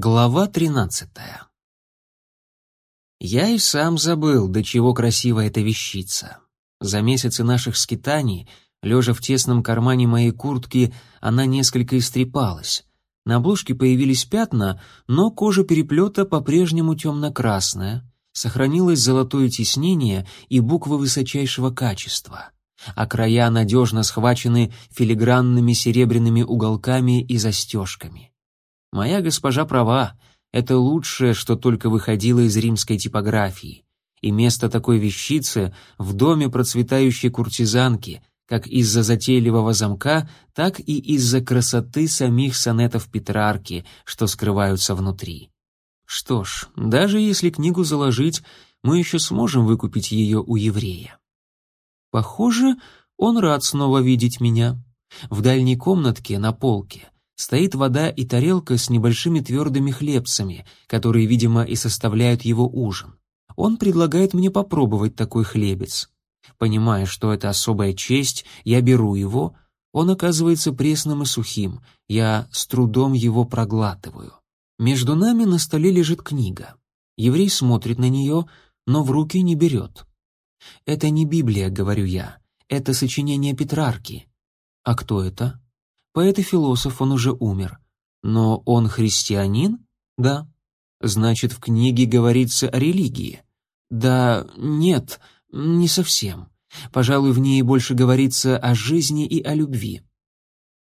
Глава тринадцатая. Я и сам забыл, до чего красива эта вещица. За месяцы наших скитаний, лежа в тесном кармане моей куртки, она несколько истрепалась. На обложке появились пятна, но кожа переплета по-прежнему темно-красная, сохранилось золотое тиснение и буквы высочайшего качества, а края надежно схвачены филигранными серебряными уголками и застежками. Моя госпожа права, это лучшее, что только выходило из римской типографии. И место такой вещицы в доме процветающей куртизанки, как из-за затейливого замка, так и из-за красоты самих сонетов Петрарки, что скрываются внутри. Что ж, даже если книгу заложить, мы еще сможем выкупить ее у еврея. Похоже, он рад снова видеть меня. В дальней комнатке на полке стоит вода и тарелка с небольшими твердыми хлебцами, которые, видимо, и составляют его ужин. Он предлагает мне попробовать такой хлебец. Понимая, что это особая честь, я беру его. Он оказывается пресным и сухим. Я с трудом его проглатываю. Между нами на столе лежит книга. Еврей смотрит на нее, но в руки не берет. «Это не Библия», — говорю я. «Это сочинение Петрарки». «А кто это?» Поэт и философ, он уже умер. Но он христианин? Да. Значит, в книге говорится о религии? Да, нет, не совсем. Пожалуй, в ней больше говорится о жизни и о любви.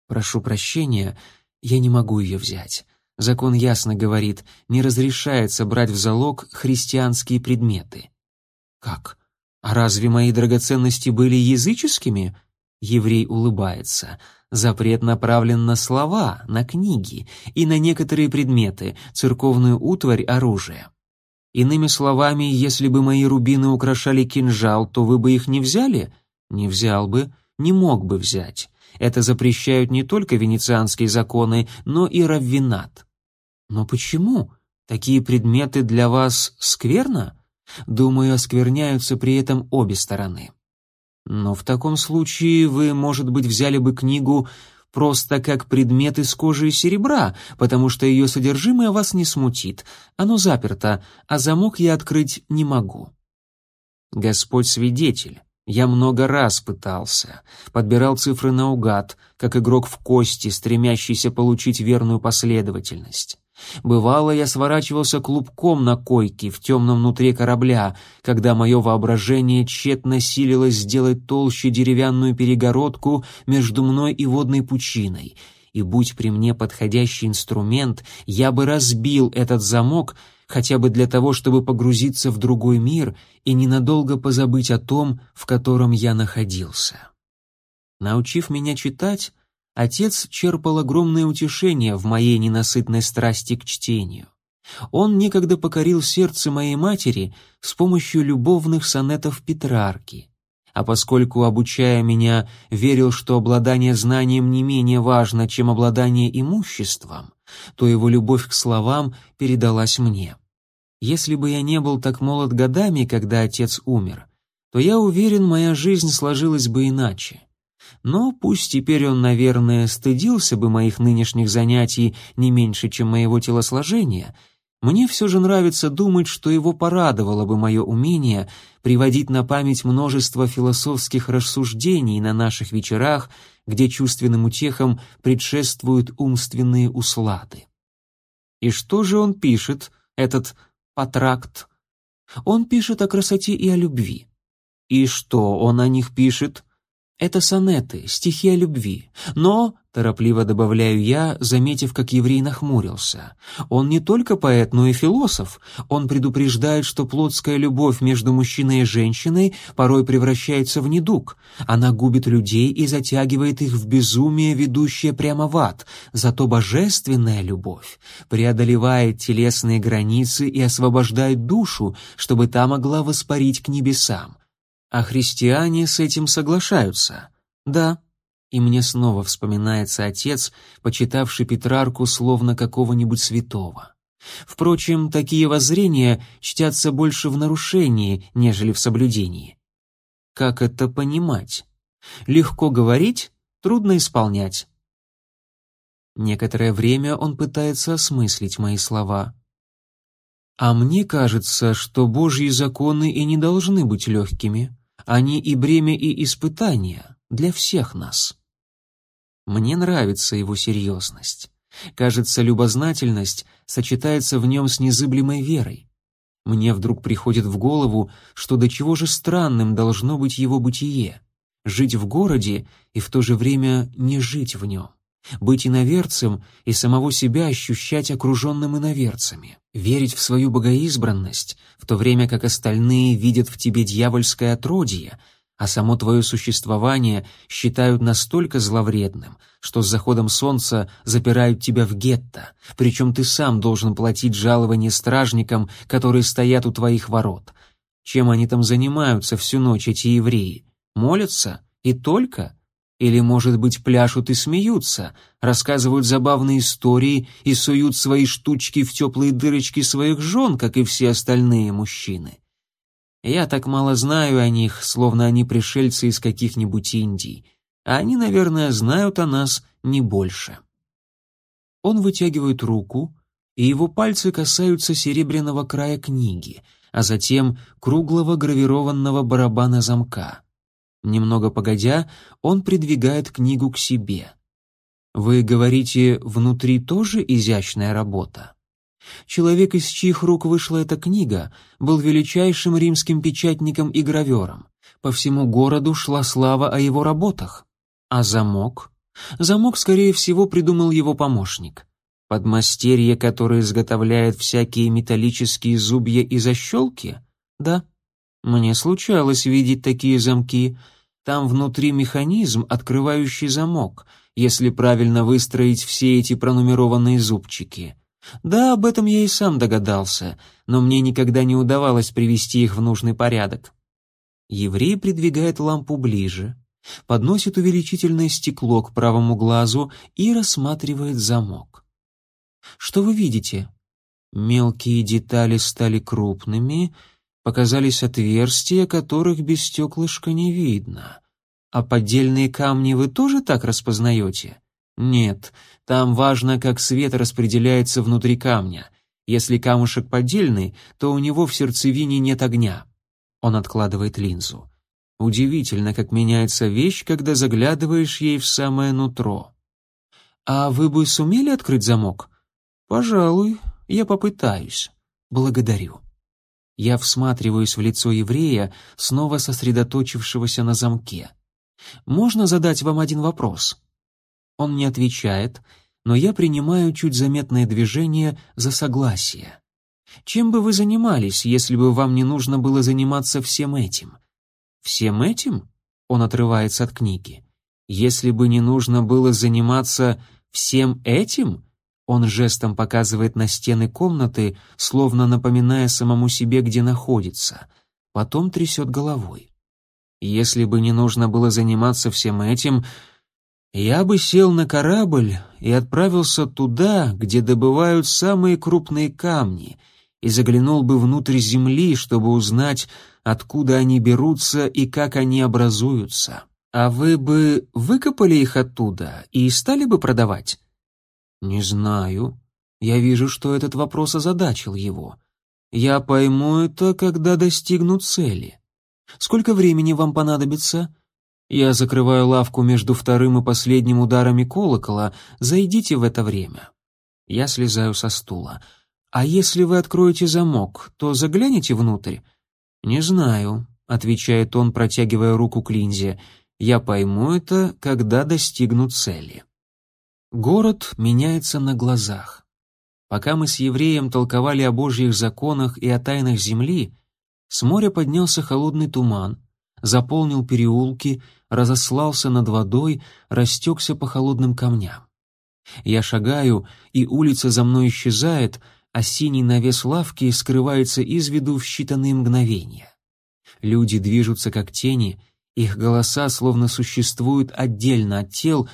Прошу прощения, я не могу ее взять. Закон ясно говорит, не разрешается брать в залог христианские предметы. Как? А разве мои драгоценности были языческими? Еврей улыбается. Запрет направлен на слова, на книги и на некоторые предметы, церковную утварь, оружие. Иными словами, если бы мои рубины украшали кинжал, то вы бы их не взяли? Не взял бы, не мог бы взять. Это запрещают не только венецианские законы, но и раввинат. Но почему? Такие предметы для вас скверно? Думаю, оскверняются при этом обе стороны. Но в таком случае вы, может быть, взяли бы книгу просто как предмет из кожи и серебра, потому что ее содержимое вас не смутит. Оно заперто, а замок я открыть не могу. Господь свидетель. Я много раз пытался, подбирал цифры наугад, как игрок в кости, стремящийся получить верную последовательность. Бывало, я сворачивался клубком на койке в темном внутри корабля, когда мое воображение тщетно силилось сделать толще деревянную перегородку между мной и водной пучиной. И будь при мне подходящий инструмент, я бы разбил этот замок хотя бы для того, чтобы погрузиться в другой мир и ненадолго позабыть о том, в котором я находился. Научив меня читать, Отец черпал огромное утешение в моей ненасытной страсти к чтению. Он некогда покорил сердце моей матери с помощью любовных сонетов Петрарки. А поскольку, обучая меня, верил, что обладание знанием не менее важно, чем обладание имуществом, то его любовь к словам передалась мне. Если бы я не был так молод годами, когда отец умер, то я уверен, моя жизнь сложилась бы иначе. Но пусть теперь он, наверное, стыдился бы моих нынешних занятий не меньше, чем моего телосложения, мне все же нравится думать, что его порадовало бы мое умение приводить на память множество философских рассуждений на наших вечерах, где чувственным утехам предшествуют умственные услады. И что же он пишет, этот патракт? Он пишет о красоте и о любви. И что он о них пишет? Это сонеты, стихи о любви. Но, торопливо добавляю я, заметив, как еврей нахмурился, он не только поэт, но и философ. Он предупреждает, что плотская любовь между мужчиной и женщиной порой превращается в недуг. Она губит людей и затягивает их в безумие, ведущее прямо в ад. Зато божественная любовь преодолевает телесные границы и освобождает душу, чтобы та могла воспарить к небесам. А христиане с этим соглашаются. Да. И мне снова вспоминается отец, почитавший Петрарку словно какого-нибудь святого. Впрочем, такие воззрения чтятся больше в нарушении, нежели в соблюдении. Как это понимать? Легко говорить, трудно исполнять. Некоторое время он пытается осмыслить мои слова. А мне кажется, что Божьи законы и не должны быть легкими. Они и бремя, и испытания для всех нас. Мне нравится его серьезность. Кажется, любознательность сочетается в нем с незыблемой верой. Мне вдруг приходит в голову, что до чего же странным должно быть его бытие — жить в городе и в то же время не жить в нем, быть иноверцем и самого себя ощущать окруженным иноверцами, верить в свою богоизбранность, в то время как остальные видят в тебе дьявольское отродье — а само твое существование считают настолько зловредным, что с заходом солнца запирают тебя в гетто, причем ты сам должен платить жалование стражникам, которые стоят у твоих ворот. Чем они там занимаются всю ночь, эти евреи? Молятся? И только? Или, может быть, пляшут и смеются, рассказывают забавные истории и суют свои штучки в теплые дырочки своих жен, как и все остальные мужчины? Я так мало знаю о них, словно они пришельцы из каких-нибудь Индий, а они, наверное, знают о нас не больше. Он вытягивает руку, и его пальцы касаются серебряного края книги, а затем круглого гравированного барабана замка. Немного погодя, он придвигает книгу к себе. «Вы говорите, внутри тоже изящная работа?» Человек, из чьих рук вышла эта книга, был величайшим римским печатником и гравером. По всему городу шла слава о его работах. А замок? Замок, скорее всего, придумал его помощник. Подмастерье, которое изготовляет всякие металлические зубья и защелки? Да. Мне случалось видеть такие замки. Там внутри механизм, открывающий замок, если правильно выстроить все эти пронумерованные зубчики. Да, об этом я и сам догадался, но мне никогда не удавалось привести их в нужный порядок. Еврей придвигает лампу ближе, подносит увеличительное стекло к правому глазу и рассматривает замок. Что вы видите? Мелкие детали стали крупными, показались отверстия, которых без стеклышка не видно. А поддельные камни вы тоже так распознаете? Нет, там важно, как свет распределяется внутри камня. Если камушек поддельный, то у него в сердцевине нет огня. Он откладывает линзу. Удивительно, как меняется вещь, когда заглядываешь ей в самое нутро. А вы бы сумели открыть замок? Пожалуй, я попытаюсь. Благодарю. Я всматриваюсь в лицо еврея, снова сосредоточившегося на замке. Можно задать вам один вопрос? Он не отвечает, но я принимаю чуть заметное движение за согласие. Чем бы вы занимались, если бы вам не нужно было заниматься всем этим? Всем этим? Он отрывается от книги. Если бы не нужно было заниматься всем этим? Он жестом показывает на стены комнаты, словно напоминая самому себе, где находится. Потом трясет головой. Если бы не нужно было заниматься всем этим, я бы сел на корабль и отправился туда, где добывают самые крупные камни, и заглянул бы внутрь земли, чтобы узнать, откуда они берутся и как они образуются. А вы бы выкопали их оттуда и стали бы продавать? Не знаю. Я вижу, что этот вопрос озадачил его. Я пойму это, когда достигну цели. Сколько времени вам понадобится? Я закрываю лавку между вторым и последним ударами колокола. Зайдите в это время. Я слезаю со стула. А если вы откроете замок, то загляните внутрь? Не знаю, отвечает он, протягивая руку к линзе. Я пойму это, когда достигну цели. Город меняется на глазах. Пока мы с евреем толковали о Божьих законах и о тайнах земли, с моря поднялся холодный туман, заполнил переулки, разослался над водой, растекся по холодным камням. Я шагаю, и улица за мной исчезает, а синий навес лавки скрывается из виду в считанные мгновения. Люди движутся как тени, их голоса словно существуют отдельно от тел,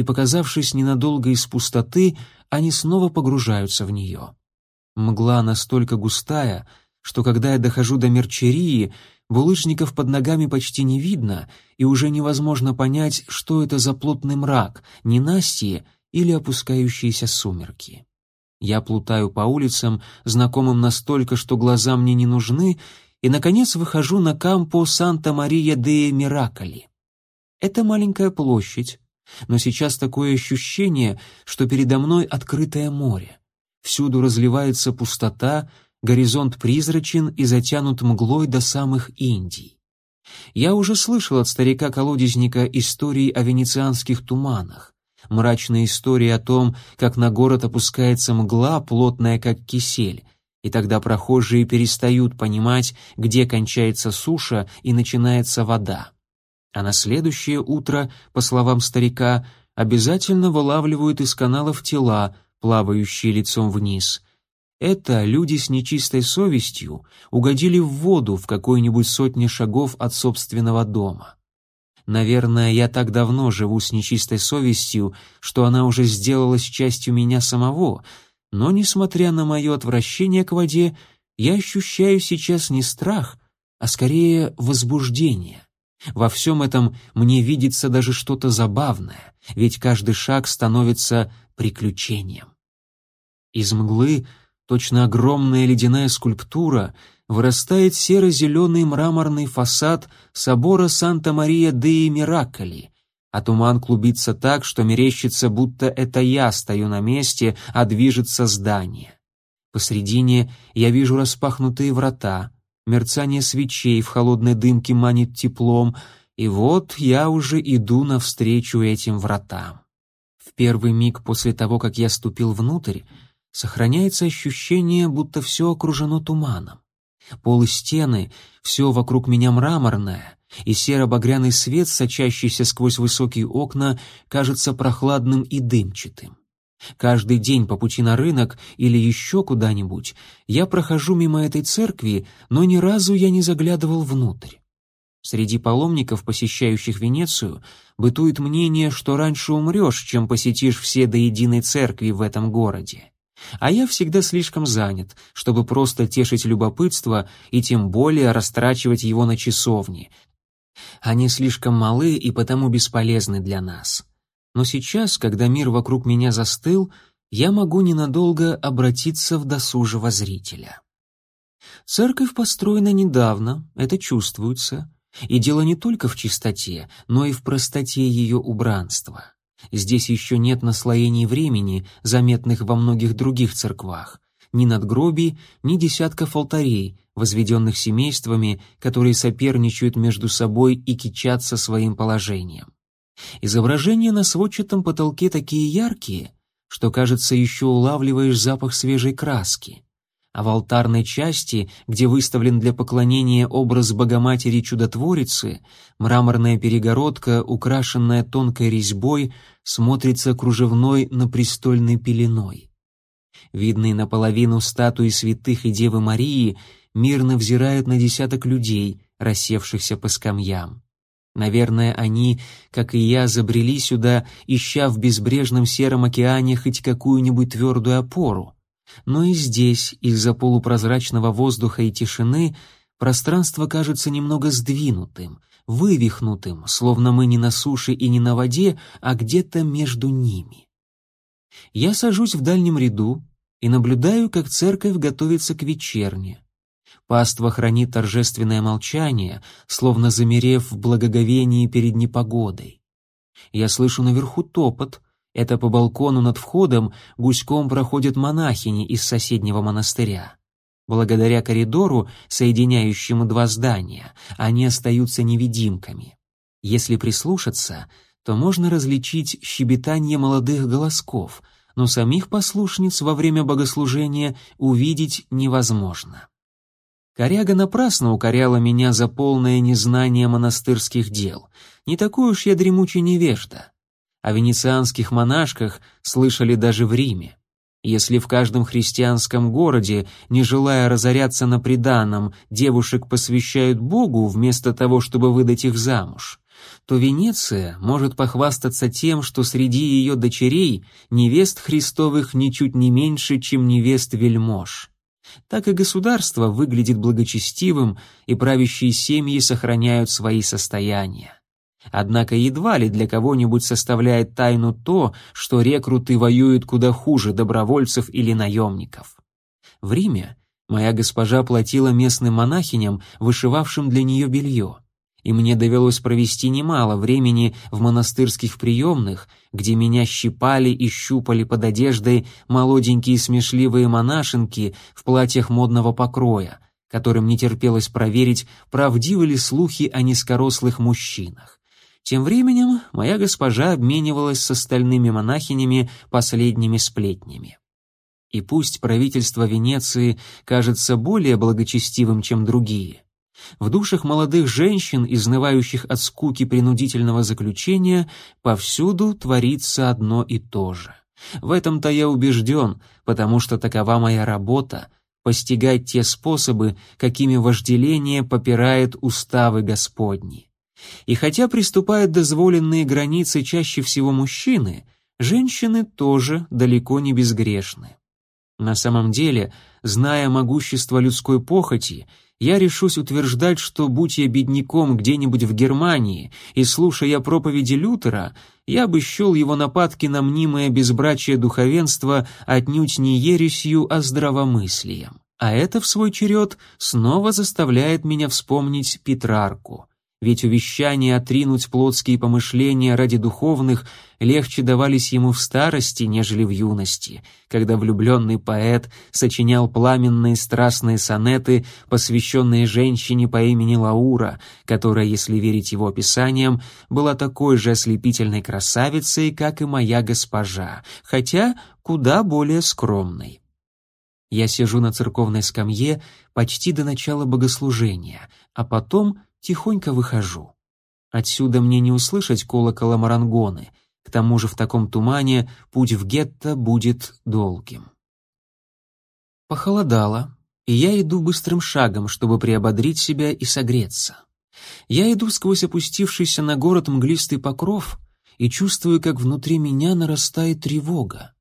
и, показавшись ненадолго из пустоты, они снова погружаются в нее. Мгла настолько густая, что когда я дохожу до мерчерии, Булыжников под ногами почти не видно, и уже невозможно понять, что это за плотный мрак, ненастье или опускающиеся сумерки. Я плутаю по улицам, знакомым настолько, что глаза мне не нужны, и, наконец, выхожу на кампо Санта-Мария де Мираколи. Это маленькая площадь, но сейчас такое ощущение, что передо мной открытое море. Всюду разливается пустота, горизонт призрачен и затянут мглой до самых Индий. Я уже слышал от старика-колодезника истории о венецианских туманах, мрачные истории о том, как на город опускается мгла, плотная как кисель, и тогда прохожие перестают понимать, где кончается суша и начинается вода. А на следующее утро, по словам старика, обязательно вылавливают из каналов тела, плавающие лицом вниз. Это люди с нечистой совестью угодили в воду в какой-нибудь сотне шагов от собственного дома. Наверное, я так давно живу с нечистой совестью, что она уже сделалась частью меня самого, но, несмотря на мое отвращение к воде, я ощущаю сейчас не страх, а скорее возбуждение. Во всем этом мне видится даже что-то забавное, ведь каждый шаг становится приключением. Из мглы, точно огромная ледяная скульптура, вырастает серо-зеленый мраморный фасад собора Санта-Мария де Мираколи, а туман клубится так, что мерещится, будто это я стою на месте, а движется здание. Посредине я вижу распахнутые врата, мерцание свечей в холодной дымке манит теплом, и вот я уже иду навстречу этим вратам. В первый миг после того, как я ступил внутрь, сохраняется ощущение, будто все окружено туманом. Пол и стены, все вокруг меня мраморное, и серо-багряный свет, сочащийся сквозь высокие окна, кажется прохладным и дымчатым. Каждый день по пути на рынок или еще куда-нибудь я прохожу мимо этой церкви, но ни разу я не заглядывал внутрь. Среди паломников, посещающих Венецию, бытует мнение, что раньше умрешь, чем посетишь все до единой церкви в этом городе. А я всегда слишком занят, чтобы просто тешить любопытство и тем более растрачивать его на часовни. Они слишком малы и потому бесполезны для нас. Но сейчас, когда мир вокруг меня застыл, я могу ненадолго обратиться в досужего зрителя. Церковь построена недавно, это чувствуется, и дело не только в чистоте, но и в простоте ее убранства. Здесь еще нет наслоений времени, заметных во многих других церквах, ни надгробий, ни десятков алтарей, возведенных семействами, которые соперничают между собой и кичатся своим положением. Изображения на сводчатом потолке такие яркие, что, кажется, еще улавливаешь запах свежей краски а в алтарной части, где выставлен для поклонения образ Богоматери-Чудотворицы, мраморная перегородка, украшенная тонкой резьбой, смотрится кружевной на престольной пеленой. Видные наполовину статуи святых и Девы Марии мирно взирают на десяток людей, рассевшихся по скамьям. Наверное, они, как и я, забрели сюда, ища в безбрежном сером океане хоть какую-нибудь твердую опору. Но и здесь, из-за полупрозрачного воздуха и тишины, пространство кажется немного сдвинутым, вывихнутым, словно мы не на суше и не на воде, а где-то между ними. Я сажусь в дальнем ряду и наблюдаю, как церковь готовится к вечерне. Паства хранит торжественное молчание, словно замерев в благоговении перед непогодой. Я слышу наверху топот — это по балкону над входом гуськом проходят монахини из соседнего монастыря. Благодаря коридору, соединяющему два здания, они остаются невидимками. Если прислушаться, то можно различить щебетание молодых голосков, но самих послушниц во время богослужения увидеть невозможно. Коряга напрасно укоряла меня за полное незнание монастырских дел. Не такой уж я дремучий невежда. О венецианских монашках слышали даже в Риме. Если в каждом христианском городе, не желая разоряться на приданом, девушек посвящают Богу вместо того, чтобы выдать их замуж, то Венеция может похвастаться тем, что среди ее дочерей невест Христовых ничуть не меньше, чем невест вельмож. Так и государство выглядит благочестивым, и правящие семьи сохраняют свои состояния. Однако едва ли для кого-нибудь составляет тайну то, что рекруты воюют куда хуже добровольцев или наемников. В Риме моя госпожа платила местным монахиням, вышивавшим для нее белье и мне довелось провести немало времени в монастырских приемных, где меня щипали и щупали под одеждой молоденькие смешливые монашенки в платьях модного покроя, которым не терпелось проверить, правдивы ли слухи о низкорослых мужчинах. Тем временем моя госпожа обменивалась с остальными монахинями последними сплетнями. И пусть правительство Венеции кажется более благочестивым, чем другие — в душах молодых женщин, изнывающих от скуки принудительного заключения, повсюду творится одно и то же. В этом-то я убежден, потому что такова моя работа — постигать те способы, какими вожделение попирает уставы Господни. И хотя приступают дозволенные границы чаще всего мужчины, женщины тоже далеко не безгрешны. На самом деле, зная могущество людской похоти, я решусь утверждать, что, будь я бедняком где-нибудь в Германии и слушая проповеди Лютера, я бы счел его нападки на мнимое безбрачие духовенства отнюдь не ересью, а здравомыслием. А это, в свой черед, снова заставляет меня вспомнить Петрарку ведь увещания отринуть плотские помышления ради духовных легче давались ему в старости, нежели в юности, когда влюбленный поэт сочинял пламенные страстные сонеты, посвященные женщине по имени Лаура, которая, если верить его описаниям, была такой же ослепительной красавицей, как и моя госпожа, хотя куда более скромной. Я сижу на церковной скамье почти до начала богослужения, а потом — тихонько выхожу. Отсюда мне не услышать колокола Марангоны, к тому же в таком тумане путь в гетто будет долгим. Похолодало, и я иду быстрым шагом, чтобы приободрить себя и согреться. Я иду сквозь опустившийся на город мглистый покров и чувствую, как внутри меня нарастает тревога.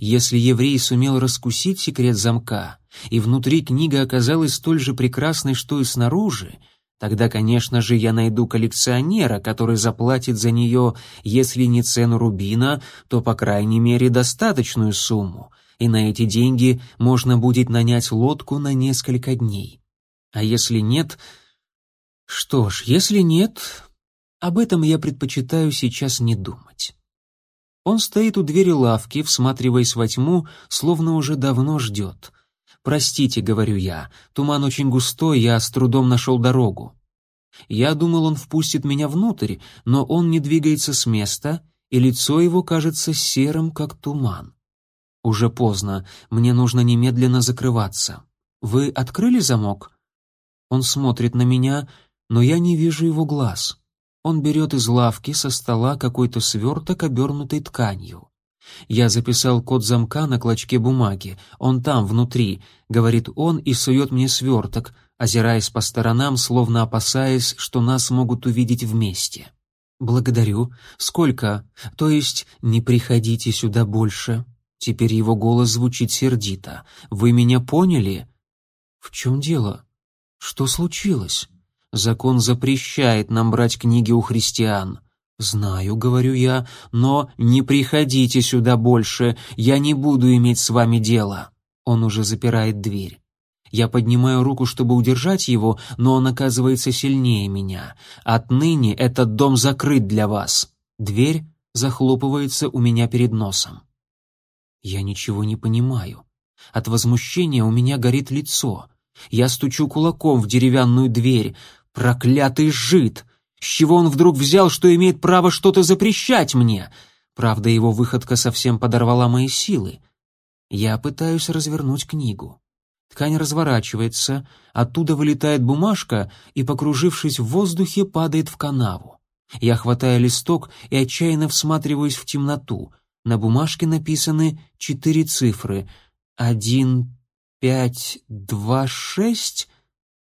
Если еврей сумел раскусить секрет замка, и внутри книга оказалась столь же прекрасной, что и снаружи, Тогда, конечно же, я найду коллекционера, который заплатит за нее, если не цену рубина, то, по крайней мере, достаточную сумму, и на эти деньги можно будет нанять лодку на несколько дней. А если нет... Что ж, если нет, об этом я предпочитаю сейчас не думать. Он стоит у двери лавки, всматриваясь во тьму, словно уже давно ждет — «Простите», — говорю я, — «туман очень густой, я с трудом нашел дорогу». Я думал, он впустит меня внутрь, но он не двигается с места, и лицо его кажется серым, как туман. Уже поздно, мне нужно немедленно закрываться. Вы открыли замок? Он смотрит на меня, но я не вижу его глаз. Он берет из лавки со стола какой-то сверток, обернутый тканью. Я записал код замка на клочке бумаги. Он там, внутри, говорит он и сует мне сверток, озираясь по сторонам, словно опасаясь, что нас могут увидеть вместе. Благодарю. Сколько? То есть не приходите сюда больше. Теперь его голос звучит сердито. Вы меня поняли? В чем дело? Что случилось? Закон запрещает нам брать книги у христиан. «Знаю», — говорю я, — «но не приходите сюда больше, я не буду иметь с вами дела». Он уже запирает дверь. Я поднимаю руку, чтобы удержать его, но он оказывается сильнее меня. Отныне этот дом закрыт для вас. Дверь захлопывается у меня перед носом. Я ничего не понимаю. От возмущения у меня горит лицо. Я стучу кулаком в деревянную дверь. Проклятый жид! С чего он вдруг взял, что имеет право что-то запрещать мне? Правда, его выходка совсем подорвала мои силы. Я пытаюсь развернуть книгу. Ткань разворачивается, оттуда вылетает бумажка и, покружившись в воздухе, падает в канаву. Я хватаю листок и отчаянно всматриваюсь в темноту. На бумажке написаны четыре цифры. Один, пять, два, шесть.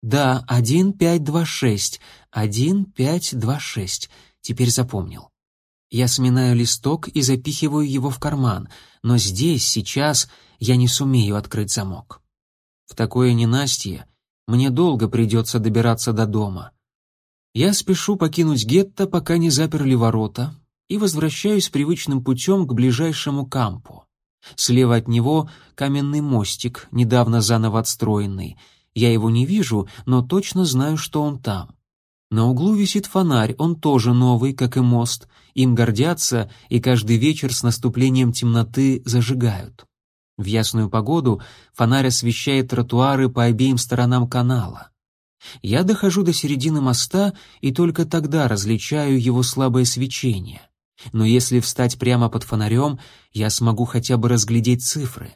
Да, один, пять, два, шесть. Один, пять, два, шесть. Теперь запомнил. Я сминаю листок и запихиваю его в карман, но здесь, сейчас, я не сумею открыть замок. В такое ненастье мне долго придется добираться до дома. Я спешу покинуть гетто, пока не заперли ворота, и возвращаюсь привычным путем к ближайшему кампу. Слева от него каменный мостик, недавно заново отстроенный. Я его не вижу, но точно знаю, что он там. На углу висит фонарь, он тоже новый, как и мост. Им гордятся и каждый вечер с наступлением темноты зажигают. В ясную погоду фонарь освещает тротуары по обеим сторонам канала. Я дохожу до середины моста и только тогда различаю его слабое свечение. Но если встать прямо под фонарем, я смогу хотя бы разглядеть цифры.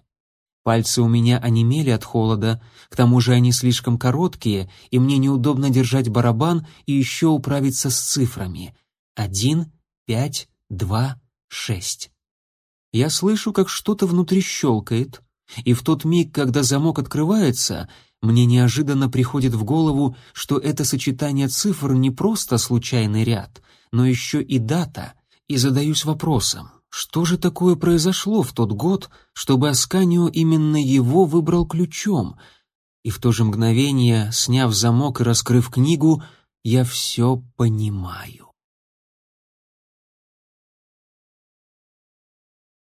Пальцы у меня онемели от холода, к тому же они слишком короткие, и мне неудобно держать барабан и еще управиться с цифрами. Один, пять, два, шесть. Я слышу, как что-то внутри щелкает, и в тот миг, когда замок открывается, мне неожиданно приходит в голову, что это сочетание цифр не просто случайный ряд, но еще и дата, и задаюсь вопросом, что же такое произошло в тот год, чтобы Асканио именно его выбрал ключом? И в то же мгновение, сняв замок и раскрыв книгу, я все понимаю.